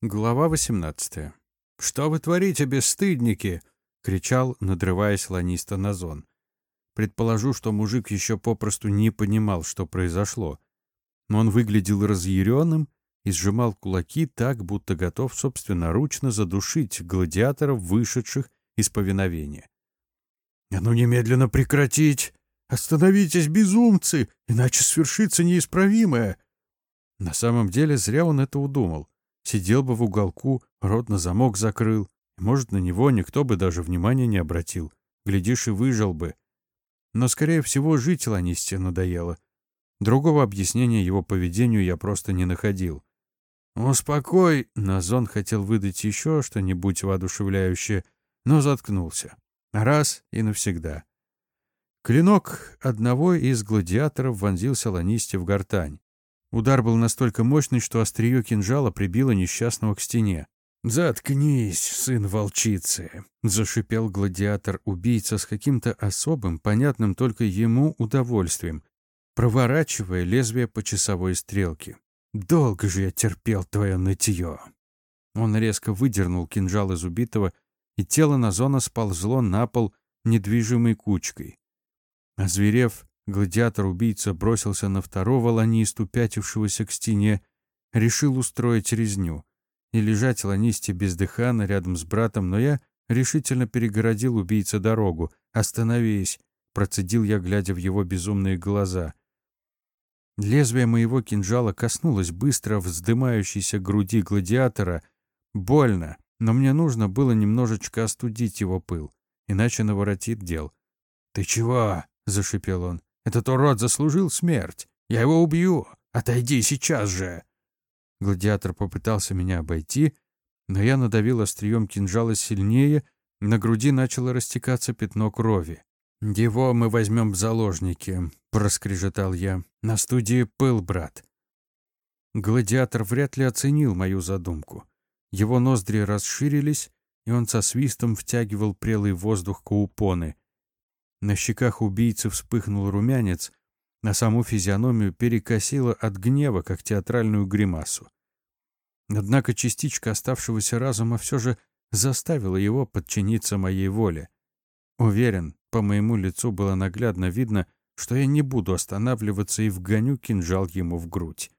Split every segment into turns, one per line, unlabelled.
Глава 18. «Что вы творите, бесстыдники?» — кричал, надрываясь ланиста Назон. Предположу, что мужик еще попросту не понимал, что произошло. Но он выглядел разъяренным и сжимал кулаки так, будто готов собственноручно задушить гладиаторов, вышедших из повиновения. «А ну немедленно прекратить! Остановитесь, безумцы, иначе свершится неисправимое!» На самом деле зря он это удумал сидел бы в уголку, рот на замок закрыл, может, на него никто бы даже внимания не обратил. Глядишь, и выжил бы. Но, скорее всего, жить Ланисте надоело. Другого объяснения его поведению я просто не находил. «Успокой!» — Назон хотел выдать еще что-нибудь воодушевляющее, но заткнулся. Раз и навсегда. Клинок одного из гладиаторов вонзился Ланисте в гортань. Удар был настолько мощный, что острие кинжала прибило несчастного к стене. «Заткнись, сын волчицы!» — зашипел гладиатор-убийца с каким-то особым, понятным только ему удовольствием, проворачивая лезвие по часовой стрелке. «Долго же я терпел твое нытье!» Он резко выдернул кинжал из убитого, и тело Назона сползло на пол недвижимой кучкой. Озверев, Гладиатор-убийца бросился на второго ланисту, пятившегося к стене, решил устроить резню. И лежать ланисте бездыханно рядом с братом, но я решительно перегородил убийце дорогу. «Остановись!» — процедил я, глядя в его безумные глаза. Лезвие моего кинжала коснулось быстро вздымающейся груди гладиатора. Больно, но мне нужно было немножечко остудить его пыл, иначе наворотит дел. «Ты чего?» — зашипел он. Этот урод заслужил смерть. Я его убью. Отойди сейчас же!» Гладиатор попытался меня обойти, но я надавил острием кинжала сильнее, на груди начало растекаться пятно крови. «Его мы возьмем в заложники», — проскрежетал я. «На студии пыл, брат». Гладиатор вряд ли оценил мою задумку. Его ноздри расширились, и он со свистом втягивал прелый воздух каупоны. На щеках убийцы вспыхнул румянец, на саму физиономию перекосило от гнева, как театральную гримасу. Однако частичка оставшегося разума все же заставила его подчиниться моей воле. Уверен, по моему лицу было наглядно видно, что я не буду останавливаться и вгоню кинжал ему в грудь.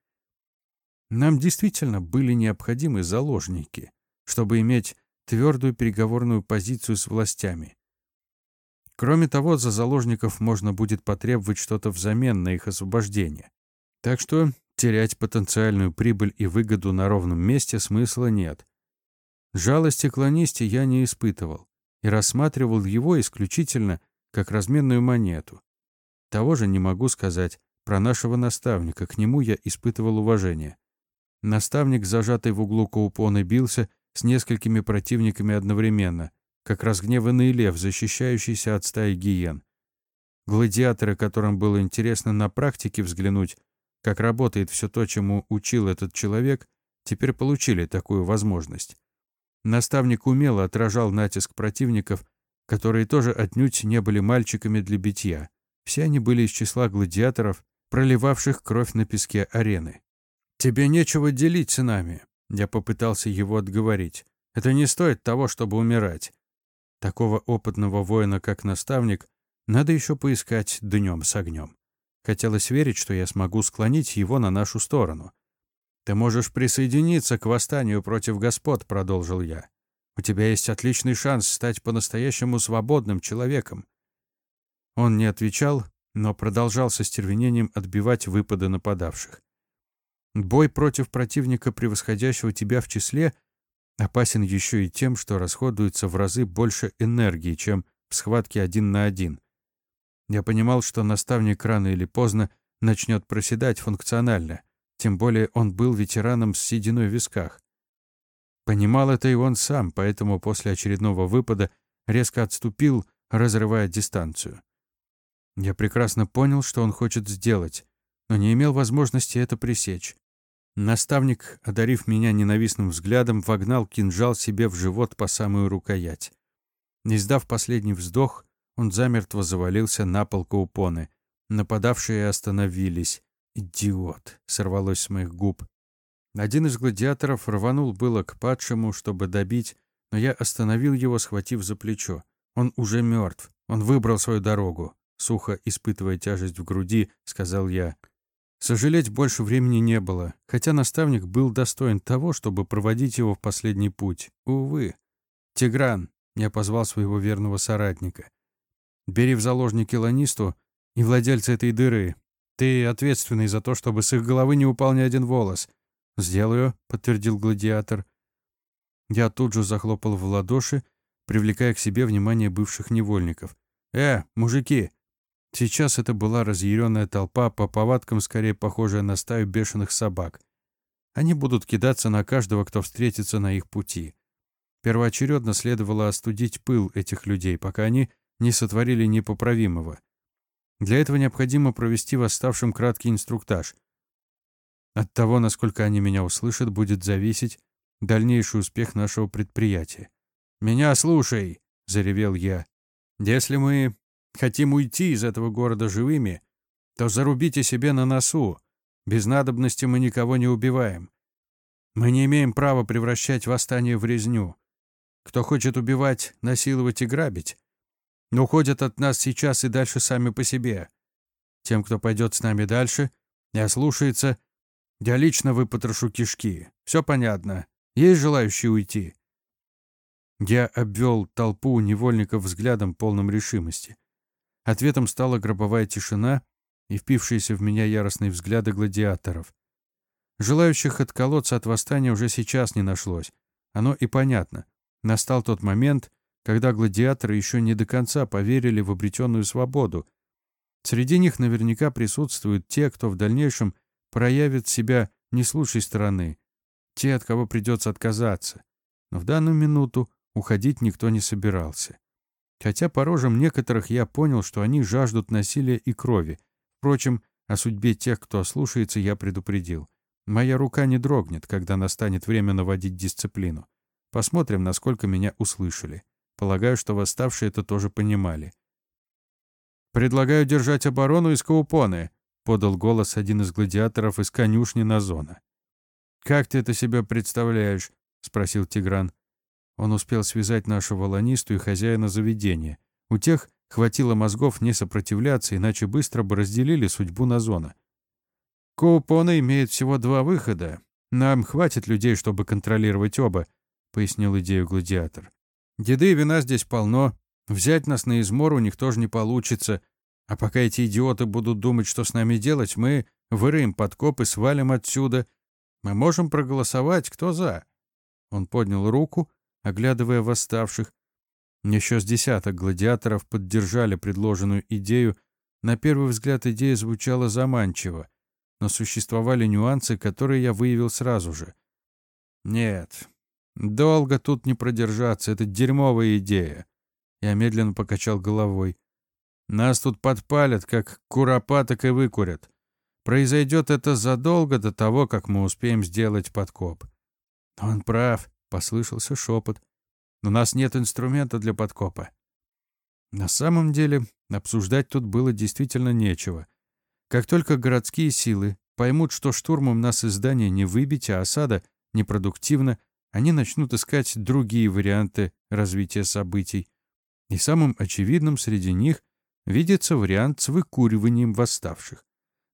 Нам действительно были необходимы заложники, чтобы иметь твердую переговорную позицию с властями. Кроме того, за заложников можно будет потребовать что-то взамен на их освобождение. Так что терять потенциальную прибыль и выгоду на ровном месте смысла нет. Жалости к Ланисте я не испытывал и рассматривал его исключительно как разменную монету. Того же не могу сказать про нашего наставника, к нему я испытывал уважение. Наставник, зажатый в углу Каупоны, бился с несколькими противниками одновременно, как разгневанный лев, защищающийся от стаи гиен. Гладиаторы, которым было интересно на практике взглянуть, как работает все то, чему учил этот человек, теперь получили такую возможность. Наставник умело отражал натиск противников, которые тоже отнюдь не были мальчиками для битья. Все они были из числа гладиаторов, проливавших кровь на песке арены. «Тебе нечего делить с нами», — я попытался его отговорить. «Это не стоит того, чтобы умирать. Такого опытного воина, как наставник, надо еще поискать днем с огнем. Хотелось верить, что я смогу склонить его на нашу сторону. «Ты можешь присоединиться к восстанию против господ», — продолжил я. «У тебя есть отличный шанс стать по-настоящему свободным человеком». Он не отвечал, но продолжал со стервенением отбивать выпады нападавших. Бой против противника, превосходящего тебя в числе — опасен еще и тем, что расходуется в разы больше энергии, чем в схватке один на один. Я понимал, что наставник рано или поздно начнет проседать функционально, тем более он был ветераном с сединой в висках. Понимал это и он сам, поэтому после очередного выпада резко отступил, разрывая дистанцию. Я прекрасно понял, что он хочет сделать, но не имел возможности это пресечь. Наставник, одарив меня ненавистным взглядом, вогнал кинжал себе в живот по самую рукоять. Издав последний вздох, он замертво завалился на пол каупоны. Нападавшие остановились. «Идиот!» — сорвалось с моих губ. Один из гладиаторов рванул было к падшему, чтобы добить, но я остановил его, схватив за плечо. Он уже мертв. Он выбрал свою дорогу. Сухо, испытывая тяжесть в груди, сказал я. Сожалеть больше времени не было, хотя наставник был достоин того, чтобы проводить его в последний путь. Увы. «Тигран», — я позвал своего верного соратника, — «бери в заложники ланисту и владельца этой дыры. Ты ответственный за то, чтобы с их головы не упал ни один волос». «Сделаю», — подтвердил гладиатор. Я тут же захлопал в ладоши, привлекая к себе внимание бывших невольников. «Э, мужики!» Сейчас это была разъяренная толпа, по повадкам скорее похожая на стаю бешеных собак. Они будут кидаться на каждого, кто встретится на их пути. Первоочередно следовало остудить пыл этих людей, пока они не сотворили непоправимого. Для этого необходимо провести восставшим краткий инструктаж. От того, насколько они меня услышат, будет зависеть дальнейший успех нашего предприятия. «Меня слушай!» — заревел я. «Если мы хотим уйти из этого города живыми, то зарубите себе на носу. Без надобности мы никого не убиваем. Мы не имеем права превращать восстание в резню. Кто хочет убивать, насиловать и грабить, но уходят от нас сейчас и дальше сами по себе. Тем, кто пойдет с нами дальше и ослушается, я лично выпотрошу кишки. Все понятно. Есть желающие уйти?» Я обвел толпу невольников взглядом полным решимости. Ответом стала гробовая тишина и впившиеся в меня яростные взгляды гладиаторов. Желающих отколоться от восстания уже сейчас не нашлось. Оно и понятно. Настал тот момент, когда гладиаторы еще не до конца поверили в обретенную свободу. Среди них наверняка присутствуют те, кто в дальнейшем проявит себя не с лучшей стороны, те, от кого придется отказаться. Но в данную минуту уходить никто не собирался. Хотя по рожам некоторых я понял, что они жаждут насилия и крови. Впрочем, о судьбе тех, кто ослушается, я предупредил. Моя рука не дрогнет, когда настанет время наводить дисциплину. Посмотрим, насколько меня услышали. Полагаю, что восставшие это тоже понимали. «Предлагаю держать оборону из Каупоны», — подал голос один из гладиаторов из конюшни на зона. «Как ты это себе представляешь?» — спросил Тигран. Он успел связать нашего ланисту и хозяина заведения. У тех хватило мозгов не сопротивляться, иначе быстро бы разделили судьбу Назона. «Коупона имеет всего два выхода. Нам хватит людей, чтобы контролировать оба», — пояснил идею гладиатор. «Деды и вина здесь полно. Взять нас на измор у них тоже не получится. А пока эти идиоты будут думать, что с нами делать, мы выроем подкоп и свалим отсюда, мы можем проголосовать, кто за. Он поднял руку, оглядывая восставших. Еще с десяток гладиаторов поддержали предложенную идею. На первый взгляд идея звучала заманчиво, но существовали нюансы, которые я выявил сразу же. Нет, долго тут не продержаться, это дерьмовая идея. Я медленно покачал головой. Нас тут подпалят, как куропаток и выкурят. Произойдет это задолго до того, как мы успеем сделать подкоп. Он прав, послышался шепот. У нас нет инструмента для подкопа. На самом деле, обсуждать тут было действительно нечего. Как только городские силы поймут, что штурмом нас из здания не выбить, а осада непродуктивна, они начнут искать другие варианты развития событий. И самым очевидным среди них видится вариант с выкуриванием восставших.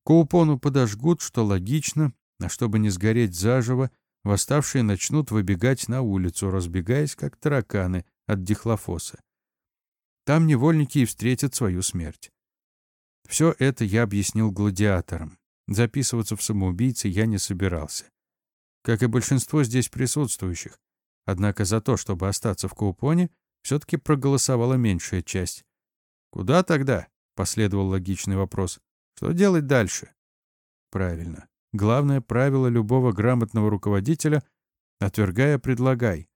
Коупону подожгут, что логично, а чтобы не сгореть заживо, восставшие начнут выбегать на улицу, разбегаясь, как тараканы от дихлофоса. Там невольники и встретят свою смерть. Все это я объяснил гладиаторам. Записываться в самоубийцы я не собирался. Как и большинство здесь присутствующих. Однако за то, чтобы остаться в Каупоне, все-таки проголосовала меньшая часть. «Куда тогда?» — последовал логичный вопрос. Что делать дальше? Правильно. Главное правило любого грамотного руководителя — отвергая, предлагай.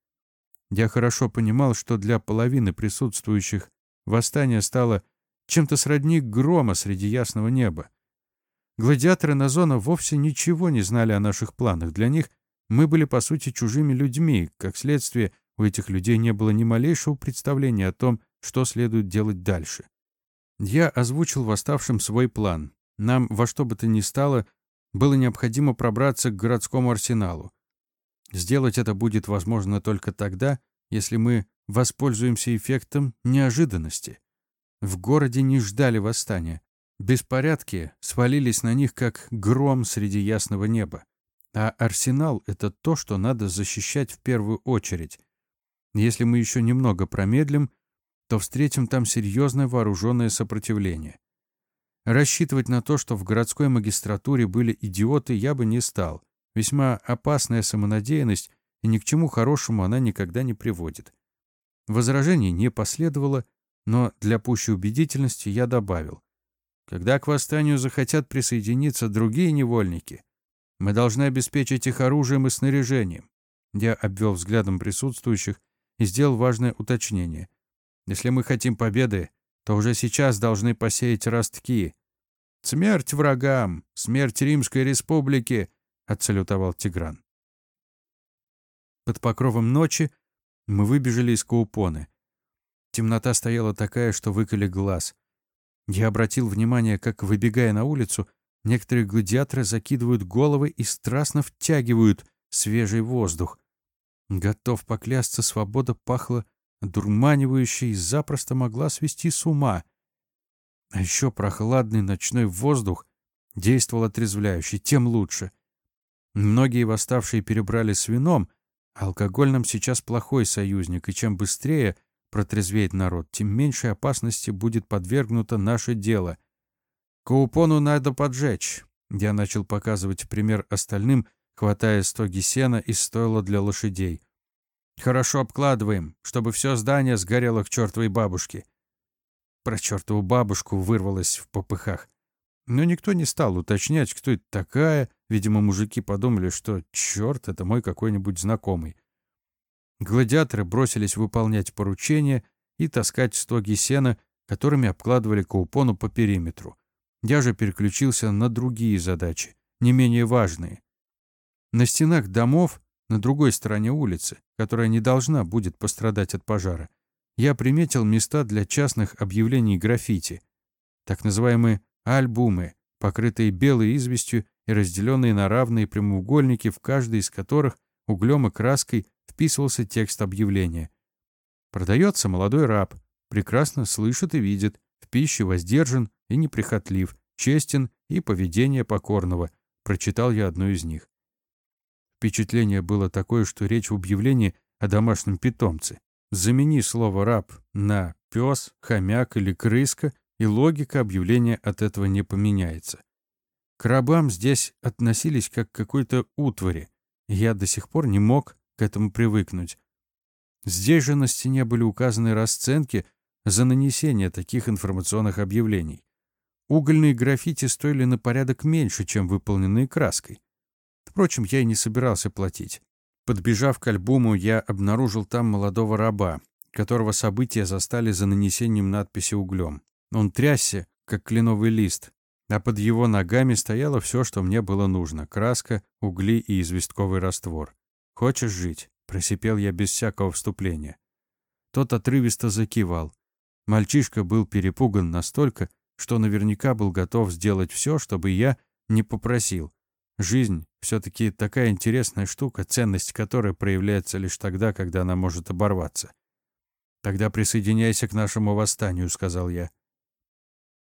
Я хорошо понимал, что для половины присутствующих восстание стало чем-то сродни грома среди ясного неба. Гладиаторы Назона вовсе ничего не знали о наших планах. Для них мы были, по сути, чужими людьми. Как следствие, у этих людей не было ни малейшего представления о том, что следует делать дальше. Я озвучил восставшим свой план. Нам во что бы то ни стало было необходимо пробраться к городскому арсеналу. Сделать это будет возможно только тогда, если мы воспользуемся эффектом неожиданности. В городе не ждали восстания. Беспорядки свалились на них, как гром среди ясного неба. А арсенал — это то, что надо защищать в первую очередь. Если мы еще немного промедлим, то встретим там серьезное вооруженное сопротивление. Рассчитывать на то, что в городской магистратуре были идиоты, я бы не стал. Весьма опасная самонадеянность, и ни к чему хорошему она никогда не приводит. Возражений не последовало, но для пущей убедительности я добавил. Когда к восстанию захотят присоединиться другие невольники, мы должны обеспечить их оружием и снаряжением. Я обвел взглядом присутствующих и сделал важное уточнение. Если мы хотим победы, то уже сейчас должны посеять ростки. «Смерть врагам! Смерть Римской Республики!» — отсалютовал Тигран. Под покровом ночи мы выбежали из Каупоны. Темнота стояла такая, что выколи глаз. Я обратил внимание, как, выбегая на улицу, некоторые гладиаторы закидывают головы и страстно втягивают свежий воздух. Готов поклясться, свобода пахла дурманивающей и запросто могла свести с ума. А еще прохладный ночной воздух действовал отрезвляюще, тем лучше. Многие восставшие перебрали с вином, а алкоголь нам сейчас плохой союзник, и чем быстрее протрезвеет народ, тем меньше опасности будет подвергнуто наше дело. Каупону надо поджечь. Я начал показывать пример остальным, хватая стоги сена из стойла для лошадей. Хорошо обкладываем, чтобы все здание сгорело к чертовой бабушке. Про чертову бабушку вырвалось в попыхах. Но никто не стал уточнять, кто это такая. Видимо, мужики подумали, что черт, это мой какой-нибудь знакомый. Гладиаторы бросились выполнять поручения и таскать стоги сена, которыми обкладывали Каупону по периметру. Я же переключился на другие задачи, не менее важные. На стенах домов на другой стороне улицы, которая не должна будет пострадать от пожара, я приметил места для частных объявлений граффити, так называемые альбумы, покрытые белой известью и разделенные на равные прямоугольники, в каждый из которых углем и краской вписывался текст объявления. Продается молодой раб, прекрасно слышит и видит, в пище воздержан и неприхотлив, честен и поведение покорного. Прочитал я одну из них. Впечатление было такое, что речь в объявлении о домашнем питомце. Замени слово «раб» на «пес», «хомяк» или «крыска», и логика объявления от этого не поменяется. К рабам здесь относились как к какой-то утвари. Я до сих пор не мог к этому привыкнуть. Здесь же на стене были указаны расценки за нанесение таких информационных объявлений. Угольные граффити стоили на порядок меньше, чем выполненные краской. Впрочем, я и не собирался платить. Подбежав к альбому, я обнаружил там молодого раба, которого события застали за нанесением надписи углем. Он трясся, как кленовый лист, а под его ногами стояло все, что мне было нужно — краска, угли и известковый раствор. «Хочешь жить?» — просипел я без всякого вступления. Тот отрывисто закивал. Мальчишка был перепуган настолько, что наверняка был готов сделать все, чтобы я не попросил, Жизнь все-таки такая интересная штука, ценность которой проявляется лишь тогда, когда она может оборваться. «Тогда присоединяйся к нашему восстанию», — сказал я.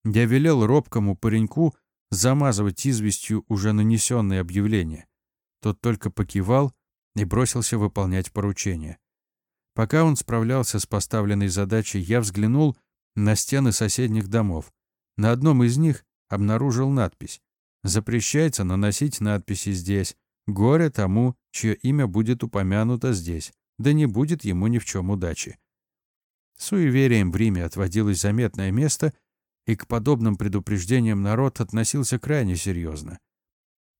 Я велел робкому пареньку замазывать известью уже нанесенные объявления. Тот только покивал и бросился выполнять поручение. Пока он справлялся с поставленной задачей, я взглянул на стены соседних домов. На одном из них обнаружил надпись Запрещается наносить надписи здесь. Горе тому, чье имя будет упомянуто здесь. Да не будет ему ни в чем удачи. Суеверием в Риме отводилось заметное место, и к подобным предупреждениям народ относился крайне серьезно.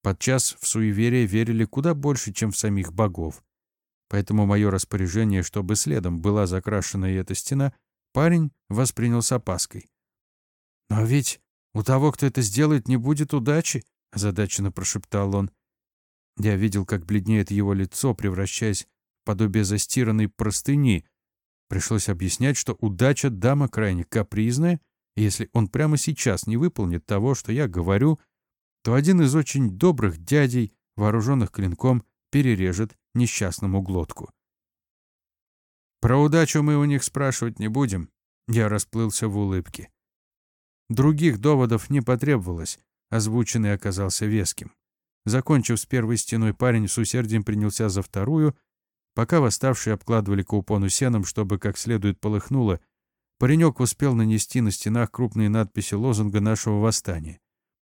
Подчас в суеверие верили куда больше, чем в самих богов. Поэтому мое распоряжение, чтобы следом была закрашена и эта стена, парень воспринял с опаской. «Но ведь «У того, кто это сделает, не будет удачи», — озадаченно прошептал он. Я видел, как бледнеет его лицо, превращаясь в подобие застиранной простыни. Пришлось объяснять, что удача дама крайне капризная, и если он прямо сейчас не выполнит того, что я говорю, то один из очень добрых дядей, вооруженных клинком, перережет несчастному глотку. Про удачу мы у них спрашивать не будем. Я расплылся в улыбке. Других доводов не потребовалось, озвученный оказался веским. Закончив с первой стеной, парень с усердием принялся за вторую. Пока восставшие обкладывали каупону сеном, чтобы как следует полыхнуло, паренек успел нанести на стенах крупные надписи лозунга нашего восстания.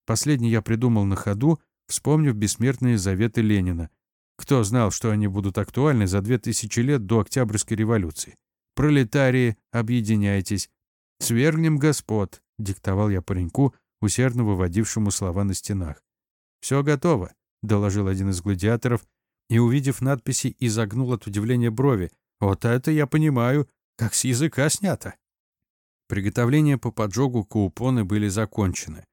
Последний я придумал на ходу, вспомнив бессмертные заветы Ленина. Кто знал, что они будут актуальны за две тысячи лет до Октябрьской революции? «Пролетарии, объединяйтесь! Свергнем господ!» — диктовал я пареньку, усердно выводившему слова на стенах. «Все готово», — доложил один из гладиаторов, и, увидев надписи, изогнул от удивления брови. «Вот это я понимаю, как с языка снято». Приготовления по поджогу каупоны были закончены.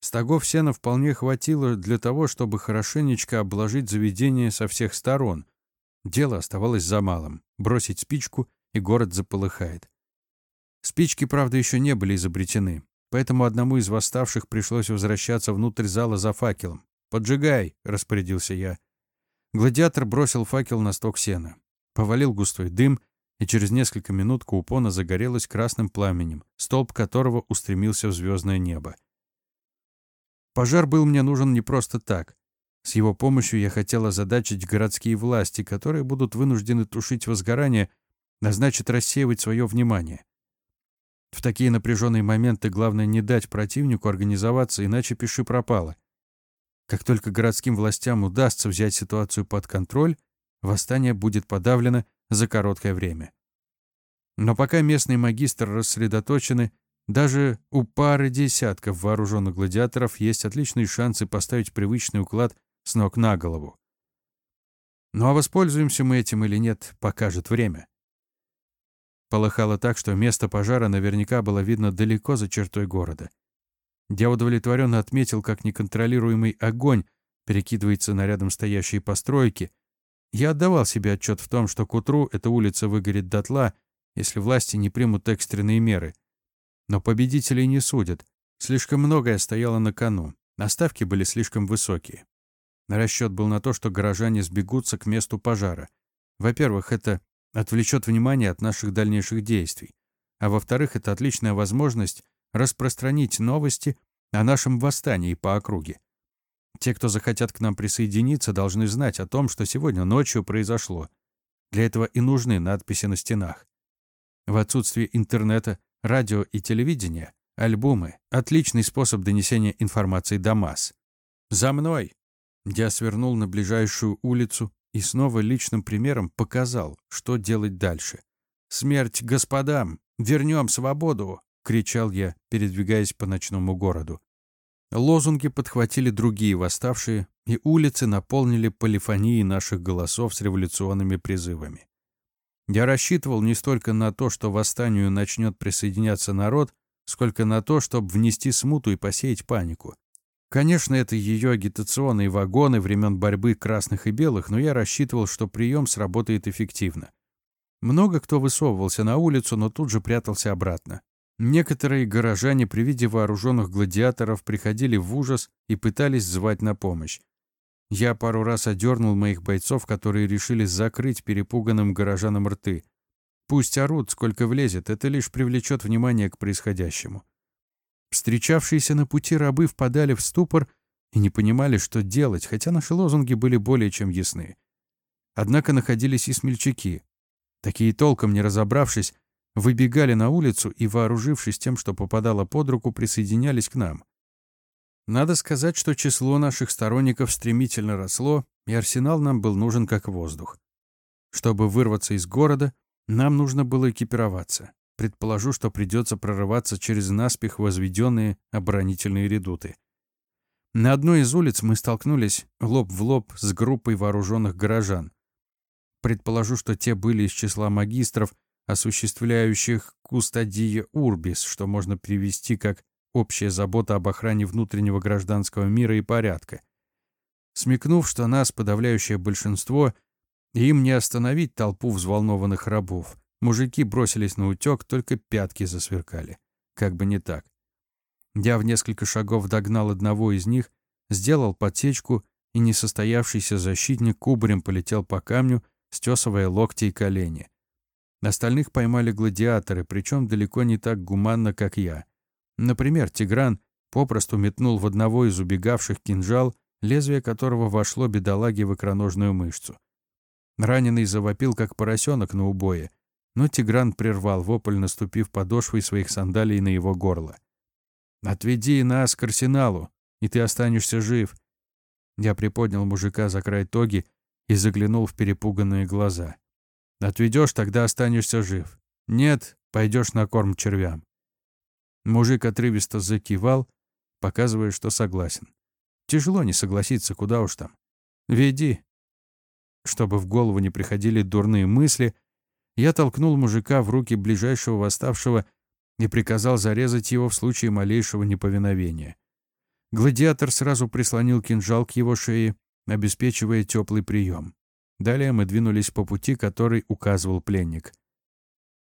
Стогов сена вполне хватило для того, чтобы хорошенечко обложить заведение со всех сторон. Дело оставалось за малым — бросить спичку, и город заполыхает. Спички, правда, еще не были изобретены, поэтому одному из восставших пришлось возвращаться внутрь зала за факелом. «Поджигай!» — распорядился я. Гладиатор бросил факел на сток сена. Повалил густой дым, и через несколько минут купона загорелась красным пламенем, столб которого устремился в звездное небо. Пожар был мне нужен не просто так. С его помощью я хотел озадачить городские власти, которые будут вынуждены тушить возгорание, а значит рассеивать свое внимание. В такие напряженные моменты главное не дать противнику организоваться, иначе пиши пропало. Как только городским властям удастся взять ситуацию под контроль, восстание будет подавлено за короткое время. Но пока местные магистры рассредоточены, даже у пары десятков вооруженных гладиаторов есть отличные шансы поставить привычный уклад с ног на голову. Ну а воспользуемся мы этим или нет, покажет время. Полыхало так, что место пожара наверняка было видно далеко за чертой города. Я удовлетворенно отметил, как неконтролируемый огонь перекидывается на рядом стоящие постройки. Я отдавал себе отчет в том, что к утру эта улица выгорит дотла, если власти не примут экстренные меры — но победителей не судят. Слишком многое стояло на кону, а ставки были слишком высокие. Расчет был на то, что горожане сбегутся к месту пожара. Во-первых, это отвлечет внимание от наших дальнейших действий. А во-вторых, это отличная возможность распространить новости о нашем восстании по округе. Те, кто захотят к нам присоединиться, должны знать о том, что сегодня ночью произошло. Для этого и нужны надписи на стенах. В отсутствие интернета Радио и телевидение, альбомы — отличный способ донесения информации до масс. «За мной!» Я свернул на ближайшую улицу и снова личным примером показал, что делать дальше. «Смерть господам! Вернем свободу!» — кричал я, передвигаясь по ночному городу. Лозунги подхватили другие восставшие, и улицы наполнили полифонией наших голосов с революционными призывами. Я рассчитывал не столько на то, что восстанию начнет присоединяться народ, сколько на то, чтобы внести смуту и посеять панику. Конечно, это ее агитационные вагоны времен борьбы красных и белых, но я рассчитывал, что прием сработает эффективно. Много кто высовывался на улицу, но тут же прятался обратно. Некоторые горожане при виде вооруженных гладиаторов приходили в ужас и пытались звать на помощь. Я пару раз одернул моих бойцов, которые решили закрыть перепуганным горожанам рты. Пусть орут, сколько влезет, это лишь привлечет внимание к происходящему. Встречавшиеся на пути рабы впадали в ступор и не понимали, что делать, хотя наши лозунги были более чем ясны. Однако находились и смельчаки. Такие толком не разобравшись, выбегали на улицу и, вооружившись тем, что попадало под руку, присоединялись к нам. Надо сказать, что число наших сторонников стремительно росло, и арсенал нам был нужен как воздух. Чтобы вырваться из города, нам нужно было экипироваться. Предположу, что придется прорываться через наспех возведенные оборонительные редуты. На одной из улиц мы столкнулись лоб в лоб с группой вооруженных горожан. Предположу, что те были из числа магистров, осуществляющих кустадия урбис, что можно перевести как общая забота об охране внутреннего гражданского мира и порядка. Смекнув, что нас подавляющее большинство, им не остановить толпу взволнованных рабов, мужики бросились на утек, только пятки засверкали. Как бы не так. Я в несколько шагов догнал одного из них, сделал подсечку, и несостоявшийся защитник кубарем полетел по камню, стесывая локти и колени. Остальных поймали гладиаторы, причем далеко не так гуманно, как я. Например, Тигран попросту метнул в одного из убегавших кинжал, лезвие которого вошло бедолаге в икроножную мышцу. Раненый завопил, как поросенок на убое, но Тигран прервал вопль, наступив подошвой своих сандалий на его горло. «Отведи нас к арсеналу, и ты останешься жив». Я приподнял мужика за край тоги и заглянул в перепуганные глаза. «Отведешь, тогда останешься жив. Нет, пойдешь на корм червям». Мужик отрывисто закивал, показывая, что согласен. Тяжело не согласиться, куда уж там. «Веди». Чтобы в голову не приходили дурные мысли — я толкнул мужика в руки ближайшего восставшего и приказал зарезать его в случае малейшего неповиновения. Гладиатор сразу прислонил кинжал к его шее, обеспечивая теплый прием. Далее мы двинулись по пути, который указывал пленник.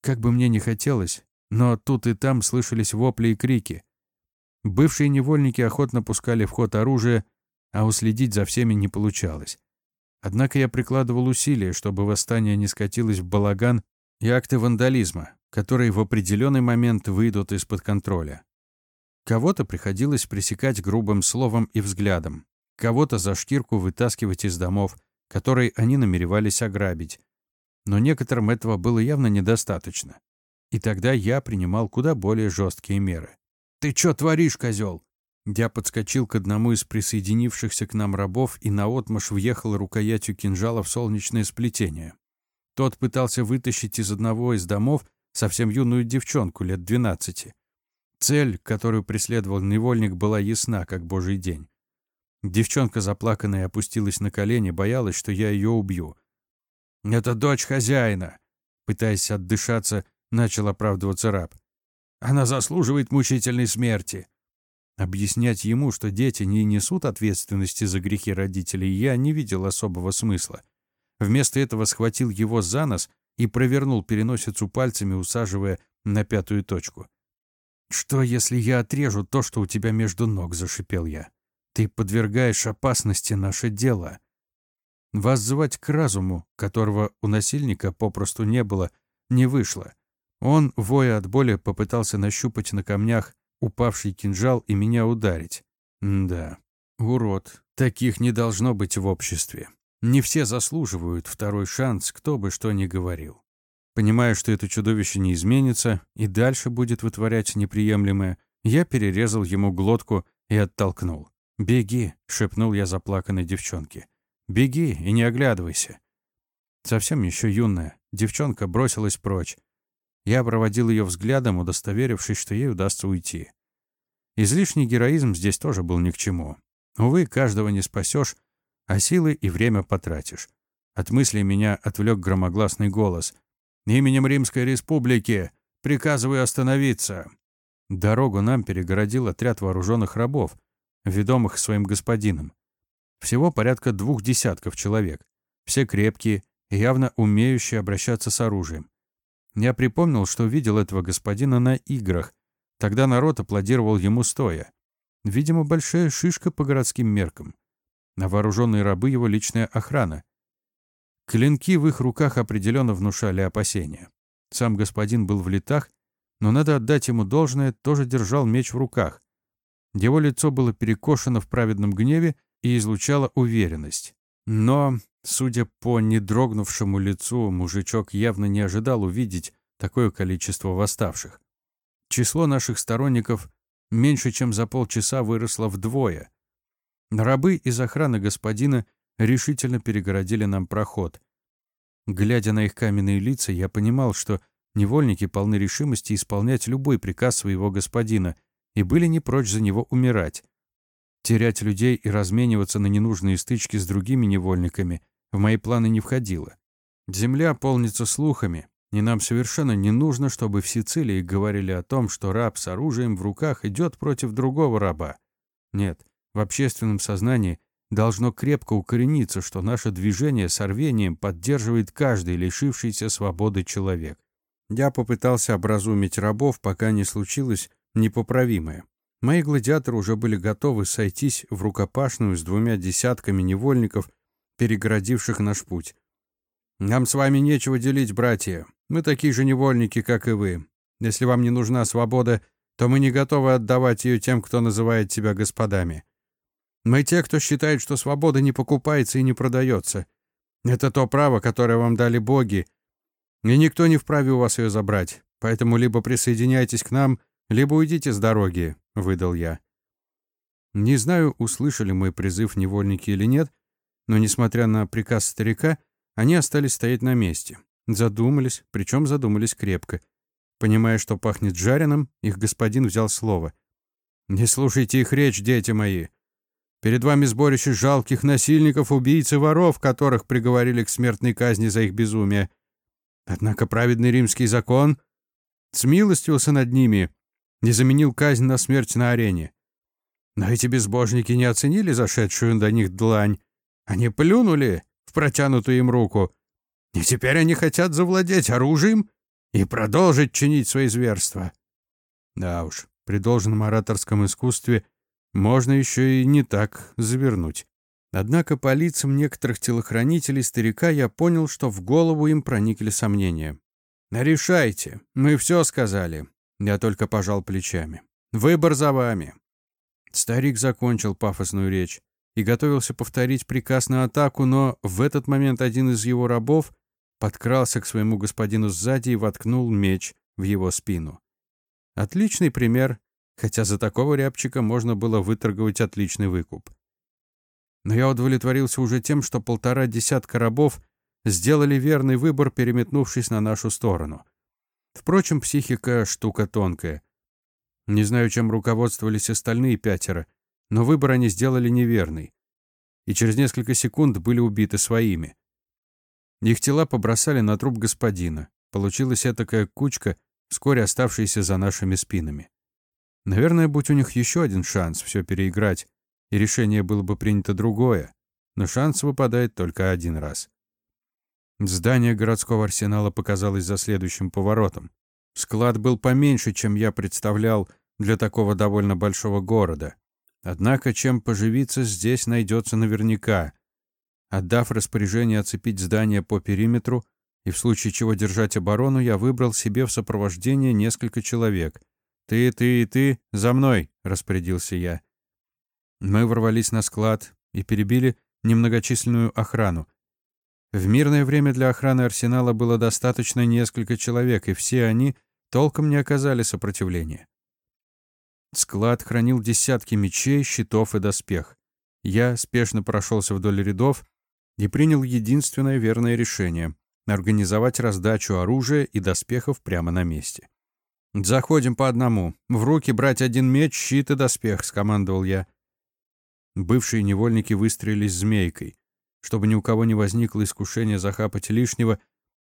Как бы мне ни хотелось, но тут и там слышались вопли и крики. Бывшие невольники охотно пускали в ход оружие, а уследить за всеми не получалось. Однако я прикладывал усилия, чтобы восстание не скатилось в балаган и акты вандализма, которые в определенный момент выйдут из-под контроля. Кого-то приходилось пресекать грубым словом и взглядом, кого-то за шкирку вытаскивать из домов, которые они намеревались ограбить. Но некоторым этого было явно недостаточно. И тогда я принимал куда более жесткие меры. «Ты чё творишь, козел? Я подскочил к одному из присоединившихся к нам рабов и наотмашь въехал рукоятью кинжала в солнечное сплетение. Тот пытался вытащить из одного из домов совсем юную девчонку лет двенадцати. Цель, которую преследовал невольник, была ясна, как божий день. Девчонка, заплаканная, опустилась на колени, боялась, что я ее убью. «Это дочь хозяина!» Пытаясь отдышаться, начал оправдываться раб. «Она заслуживает мучительной смерти!» Объяснять ему, что дети не несут ответственности за грехи родителей, я не видел особого смысла. Вместо этого схватил его за нос и провернул переносицу пальцами, усаживая на пятую точку. «Что, если я отрежу то, что у тебя между ног?» — зашипел я. «Ты подвергаешь опасности наше дело». Вас звать к разуму, которого у насильника попросту не было, не вышло. Он, воя от боли, попытался нащупать на камнях упавший кинжал и меня ударить. Да, урод. Таких не должно быть в обществе. Не все заслуживают второй шанс, кто бы что ни говорил. Понимая, что это чудовище не изменится и дальше будет вытворять неприемлемое, я перерезал ему глотку и оттолкнул. «Беги!» — шепнул я заплаканной девчонке. «Беги и не оглядывайся!» Совсем еще юная, девчонка бросилась прочь, я проводил ее взглядом, удостоверившись, что ей удастся уйти. Излишний героизм здесь тоже был ни к чему. Увы, каждого не спасешь, а силы и время потратишь. От мысли меня отвлек громогласный голос. «Именем Римской Республики приказываю остановиться!» Дорогу нам перегородил отряд вооруженных рабов, ведомых своим господином. Всего порядка двух десятков человек. Все крепкие и явно умеющие обращаться с оружием. Я припомнил, что видел этого господина на играх. Тогда народ аплодировал ему стоя. Видимо, большая шишка по городским меркам. На вооруженные рабы его личная охрана. Клинки в их руках определенно внушали опасения. Сам господин был в летах, но надо отдать ему должное, тоже держал меч в руках. Его лицо было перекошено в праведном гневе и излучало уверенность. Но Судя по недрогнувшему лицу, мужичок явно не ожидал увидеть такое количество восставших. Число наших сторонников меньше чем за полчаса выросло вдвое. Рабы из охраны господина решительно перегородили нам проход. Глядя на их каменные лица, я понимал, что невольники полны решимости исполнять любой приказ своего господина и были не прочь за него умирать. Терять людей и размениваться на ненужные стычки с другими невольниками в мои планы не входило. Земля полнится слухами, и нам совершенно не нужно, чтобы в Сицилии говорили о том, что раб с оружием в руках идет против другого раба. Нет, в общественном сознании должно крепко укорениться, что наше движение с рвением поддерживает каждый лишившийся свободы человек. Я попытался образумить рабов, пока не случилось непоправимое. Мои гладиаторы уже были готовы сойтись в рукопашную с двумя десятками невольников, перегородивших наш путь. «Нам с вами нечего делить, братья. Мы такие же невольники, как и вы. Если вам не нужна свобода, то мы не готовы отдавать ее тем, кто называет себя господами. Мы те, кто считает, что свобода не покупается и не продается. Это то право, которое вам дали боги, и никто не вправе у вас ее забрать. Поэтому либо присоединяйтесь к нам, либо уйдите с дороги», — выдал я. Не знаю, услышали мой призыв невольники или нет, но, несмотря на приказ старика, они остались стоять на месте. Задумались, причем задумались крепко. Понимая, что пахнет жареным, их господин взял слово. «Не слушайте их речь, дети мои. Перед вами сборище жалких насильников, убийц и воров, которых приговорили к смертной казни за их безумие. Однако праведный римский закон смилостился над ними не заменил казнь на смерть на арене. Но эти безбожники не оценили зашедшую до них длань. Они плюнули в протянутую им руку. И теперь они хотят завладеть оружием и продолжить чинить свои зверства. Да уж, при должном ораторском искусстве можно еще и не так завернуть. Однако по лицам некоторых телохранителей старика я понял, что в голову им проникли сомнения. «Решайте, мы все сказали. Я только пожал плечами. «Выбор за вами». Старик закончил пафосную речь и готовился повторить приказ на атаку, но в этот момент один из его рабов подкрался к своему господину сзади и воткнул меч в его спину. Отличный пример, хотя за такого рябчика можно было выторговать отличный выкуп. Но я удовлетворился уже тем, что полтора десятка рабов сделали верный выбор, переметнувшись на нашу сторону. Впрочем, психика — штука тонкая. Не знаю, чем руководствовались остальные пятеро, но выбор они сделали неверный. И через несколько секунд были убиты своими. Их тела побросали на труп господина. Получилась этакая кучка, вскоре оставшаяся за нашими спинами. Наверное, будь у них еще один шанс все переиграть, и решение было бы принято другое, но шанс выпадает только один раз. Здание городского арсенала показалось за следующим поворотом. Склад был поменьше, чем я представлял для такого довольно большого города. Однако, чем поживиться здесь найдется наверняка. Отдав распоряжение оцепить здание по периметру и в случае чего держать оборону, я выбрал себе в сопровождение несколько человек. «Ты, ты и ты, за мной!» — распорядился я. Мы ворвались на склад и перебили немногочисленную охрану. В мирное время для охраны арсенала было достаточно несколько человек, и все они толком не оказали сопротивления. Склад хранил десятки мечей, щитов и доспех. Я спешно прошелся вдоль рядов и принял единственное верное решение — организовать раздачу оружия и доспехов прямо на месте. «Заходим по одному. В руки брать один меч, щит и доспех», — скомандовал я. Бывшие невольники выстрелились змейкой. Чтобы ни у кого не возникло искушения захапать лишнего,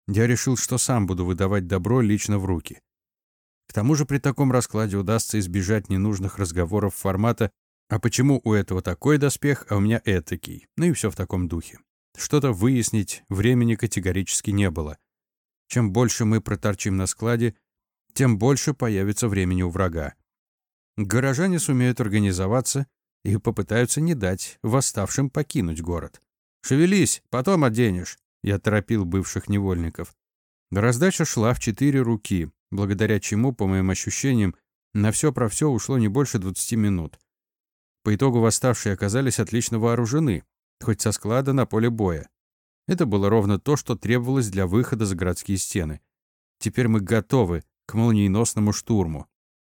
я решил, что сам буду выдавать добро лично в руки. К тому же при таком раскладе удастся избежать ненужных разговоров формата «А почему у этого такой доспех, а у меня этакий?» Ну и все в таком духе. Что-то выяснить времени категорически не было. Чем больше мы проторчим на складе, тем больше появится времени у врага. Горожане сумеют организоваться и попытаются не дать восставшим покинуть город. «Шевелись, потом оденешь», — я торопил бывших невольников. Раздача шла в четыре руки, благодаря чему, по моим ощущениям, на все про все ушло не больше 20 минут. По итогу восставшие оказались отлично вооружены, хоть со склада на поле боя. Это было ровно то, что требовалось для выхода за городские стены. Теперь мы готовы к молниеносному штурму.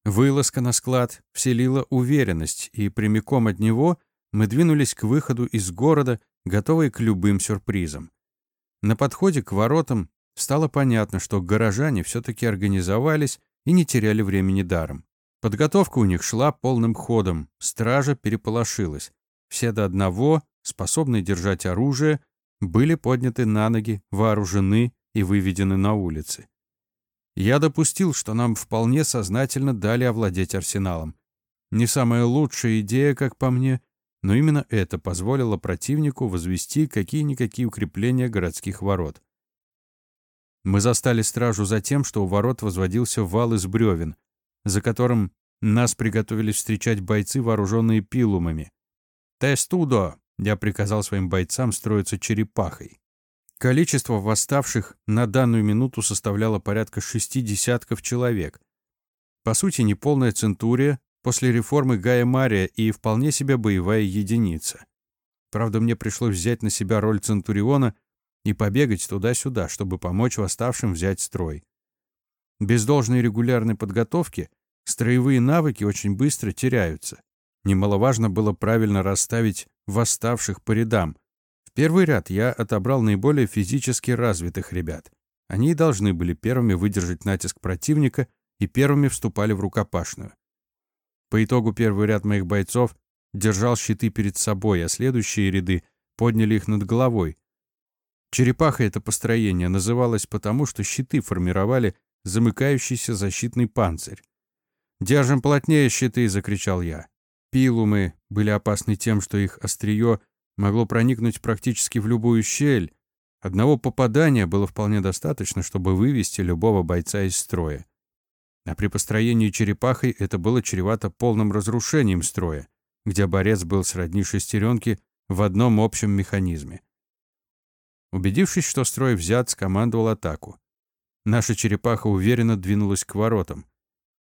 Вылазка на склад вселила уверенность, и прямиком от него мы двинулись к выходу из города, готовые к любым сюрпризам. На подходе к воротам стало понятно, что горожане все-таки организовались и не теряли времени даром. Подготовка у них шла полным ходом, стража переполошилась. Все до одного, способные держать оружие, были подняты на ноги, вооружены и выведены на улицы. Я допустил, что нам вполне сознательно дали овладеть арсеналом. Не самая лучшая идея, как по мне, но именно это позволило противнику возвести какие-никакие укрепления городских ворот. Мы застали стражу за тем, что у ворот возводился вал из бревен, за которым Нас приготовились встречать бойцы, вооруженные пилумами. «Тестудо!» — я приказал своим бойцам строиться черепахой. Количество восставших на данную минуту составляло порядка шести десятков человек. По сути, неполная центурия после реформы Гая Мария и вполне себе боевая единица. Правда, мне пришлось взять на себя роль центуриона и побегать туда-сюда, чтобы помочь восставшим взять строй. Без должной регулярной подготовки строевые навыки очень быстро теряются. Немаловажно было правильно расставить восставших по рядам. В первый ряд я отобрал наиболее физически развитых ребят. Они должны были первыми выдержать натиск противника и первыми вступали в рукопашную. По итогу первый ряд моих бойцов держал щиты перед собой, а следующие ряды подняли их над головой. Черепаха это построение называлось потому, что щиты формировали замыкающийся защитный панцирь. «Держим плотнее щиты!» — закричал я. Пилумы были опасны тем, что их острие могло проникнуть практически в любую щель. Одного попадания было вполне достаточно, чтобы вывести любого бойца из строя. А при построении черепахой это было чревато полным разрушением строя, где борец был сродни шестеренке в одном общем механизме. Убедившись, что строй взят, скомандовал атаку. Наша черепаха уверенно двинулась к воротам.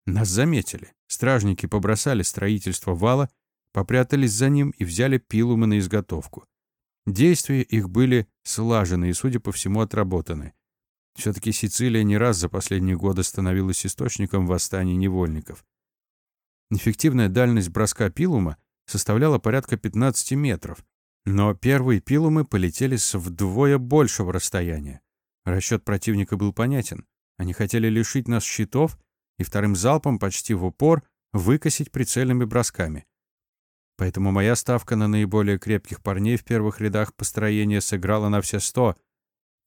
Нас заметили. Стражники побросали строительство вала, попрятались за ним и взяли пилумы на изготовку. Действия их были слажены и, судя по всему, отработаны. Все-таки Сицилия не раз за последние годы становилась источником восстаний невольников. Эффективная дальность броска пилума составляла порядка 15 метров, но первые пилумы полетели с вдвое большего расстояния. Расчет противника был понятен. Они хотели лишить нас щитов и вторым залпом почти в упор выкосить прицельными бросками. Поэтому моя ставка на наиболее крепких парней в первых рядах построения сыграла на все сто —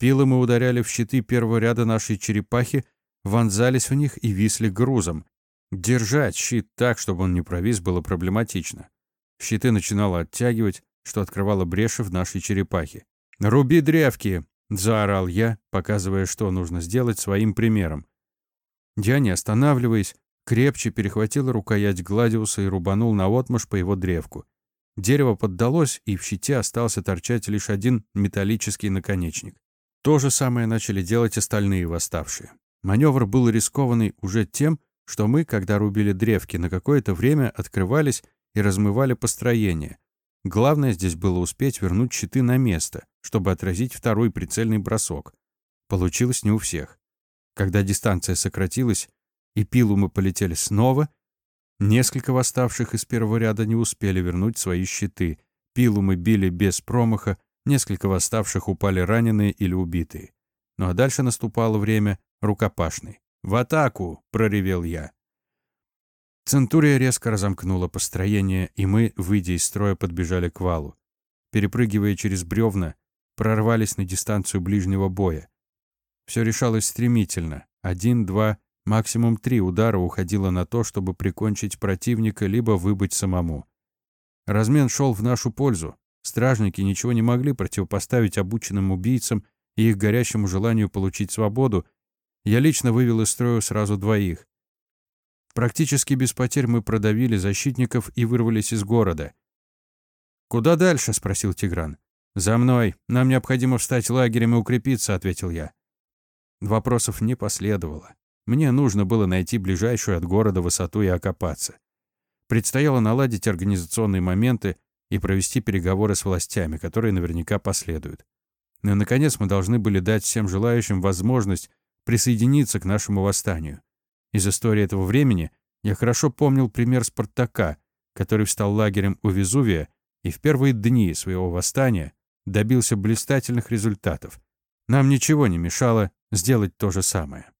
Пилы мы ударяли в щиты первого ряда нашей черепахи, вонзались в них и висли грузом. Держать щит так, чтобы он не провис, было проблематично. Щиты начинало оттягивать, что открывало бреши в нашей черепахе. «Руби древки!» — заорал я, показывая, что нужно сделать своим примером. Я, не останавливаясь, крепче перехватил рукоять Гладиуса и рубанул наотмашь по его древку. Дерево поддалось, и в щите остался торчать лишь один металлический наконечник. То же самое начали делать остальные восставшие. Маневр был рискованный уже тем, что мы, когда рубили древки, на какое-то время открывались и размывали построение. Главное здесь было успеть вернуть щиты на место, чтобы отразить второй прицельный бросок. Получилось не у всех. Когда дистанция сократилась и пилу мы полетели снова, несколько восставших из первого ряда не успели вернуть свои щиты. Пилу мы били без промаха, Несколько восставших упали раненые или убитые. Ну а дальше наступало время рукопашной. «В атаку!» — проревел я. Центурия резко разомкнула построение, и мы, выйдя из строя, подбежали к валу. Перепрыгивая через бревна, прорвались на дистанцию ближнего боя. Все решалось стремительно. Один, два, максимум три удара уходило на то, чтобы прикончить противника, либо выбыть самому. Размен шел в нашу пользу. Стражники ничего не могли противопоставить обученным убийцам и их горящему желанию получить свободу. Я лично вывел из строя сразу двоих. Практически без потерь мы продавили защитников и вырвались из города. «Куда дальше?» — спросил Тигран. «За мной. Нам необходимо встать лагерем и укрепиться», — ответил я. Вопросов не последовало. Мне нужно было найти ближайшую от города высоту и окопаться. Предстояло наладить организационные моменты, и провести переговоры с властями, которые наверняка последуют. Ну и, наконец, мы должны были дать всем желающим возможность присоединиться к нашему восстанию. Из истории этого времени я хорошо помнил пример Спартака, который встал лагерем у Везувия и в первые дни своего восстания добился блистательных результатов. Нам ничего не мешало сделать то же самое.